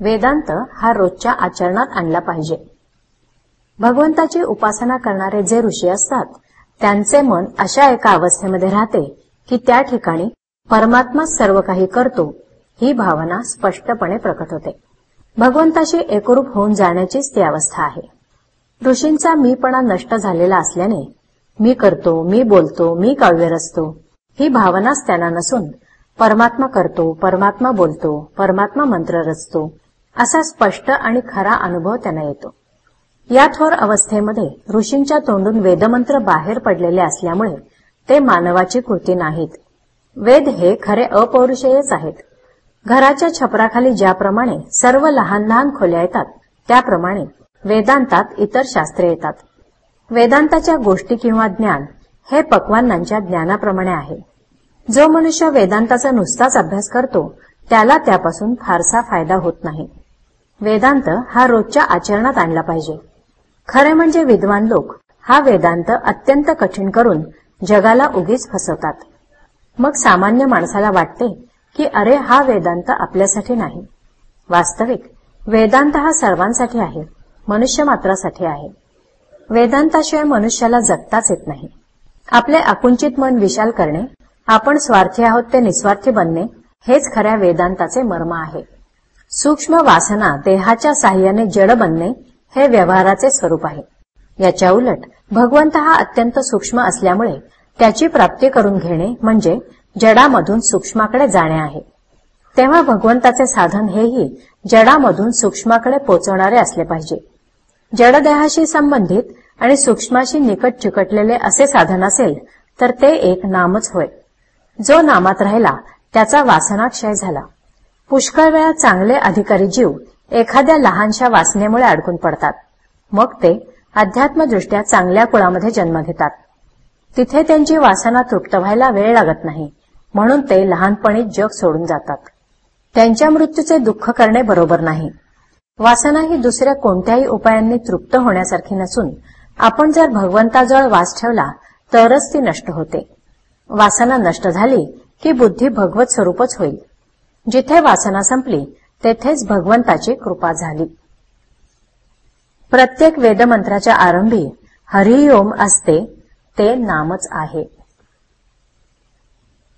वेदांत हा रोजच्या आचरणात आणला पाहिजे. भगवंताची उपासना करणारे जे ऋषी असतात त्यांचे मन अशा एका अवस्थेमध्ये राहते की त्या ठिकाणी परमात्मा सर्व काही करतो ही भावना स्पष्टपणे प्रकट होते. भगवंताशी एकरूप होऊन जाण्याचीच ती अवस्था आहे. ऋषींचा मीपणा नष्ट झालेला असल्याने मी करतो मी बोलतो मी काव्य रचतो ही भावनाच त्यांना नसून परमात्मा करतो परमात्मा बोलतो परमात्मा मंत्र रचतो असा स्पष्ट आणि खरा अनुभव त्यांना येतो. या थोर अवस्थेमध्ये ऋषींच्या तोंडून वेदमंत्र बाहेर पडलेले असल्यामुळे ते मानवाची कृती नाहीत. वेद हे खरे अपौरुषेयच आहेत. घराच्या छपराखाली ज्याप्रमाणे सर्व लहान लहान खोल्या येतात त्याप्रमाणे वेदांतात इतर शास्त्रे येतात. वेदांताच्या गोष्टी किंवा ज्ञान हे पक्वानांच्या ज्ञानाप्रमाणे आहे. जो मनुष्य वेदांताचा नुसताच अभ्यास करतो त्याला त्यापासून फारसा फायदा होत नाही. वेदांत हा रोजच्या आचरणात आणला पाहिजे. खरे म्हणजे विद्वान लोक हा वेदांत अत्यंत कठीण करून जगाला उगीच फसवतात. मग सामान्य माणसाला वाटते की अरे हा वेदांत आपल्यासाठी नाही. वास्तविक वेदांत हा सर्वांसाठी आहे मनुष्य मात्रासाठी आहे. वेदांताशिवाय मनुष्याला जगताच येत नाही. आपले आकुंचित मन विशाल करणे आपण स्वार्थी आहोत ते निस्वार्थी बनणे हेच खऱ्या वेदांताचे मर्म आहे. सूक्ष्म वासना देहाच्या साह्याने जड बनणे हे व्यवहाराचे स्वरूप आहे. याच्या उलट भगवंत हा अत्यंत सूक्ष्म असल्यामुळे त्याची प्राप्ती करून घेणे म्हणजे जडामधून सूक्ष्माकडे जाणे आहे. तेव्हा भगवंताचे साधन हेही जडामधून सूक्ष्माकडे पोचवणारे असले पाहिजे. जडदेहाशी संबंधित आणि सूक्ष्माशी निकट चिकटलेले असे साधन असेल तर ते एक नामच होय. जो नामात राहिला त्याचा वासनाक्षय झाला. पुष्कळ वेळा चांगले अधिकारी जीव एखाद्या लहानशा वासनेमुळे अडकून पडतात. मग ते अध्यात्मदृष्ट्या चांगल्या कुळामध्ये जन्म घेतात. तिथे त्यांची वासना तृप्त व्हायला वेळ लागत नाही म्हणून ते लहानपणी जग सोडून जातात. त्यांच्या मृत्यूचे दुःख करणे बरोबर नाही. वासना ही दुसऱ्या कोणत्याही उपायांनी तृप्त होण्यासारखी नसून आपण जर भगवंताजवळ वास ठेवला तरच ती नष्ट होते. वासना नष्ट झाली की बुद्धी भगवत स्वरूपच होईल. जिथे वासना संपली तेथेच भगवंताची कृपा झाली. प्रत्येक वेदमंत्राच्या आरंभी हरिओम असते ते नामच आहे.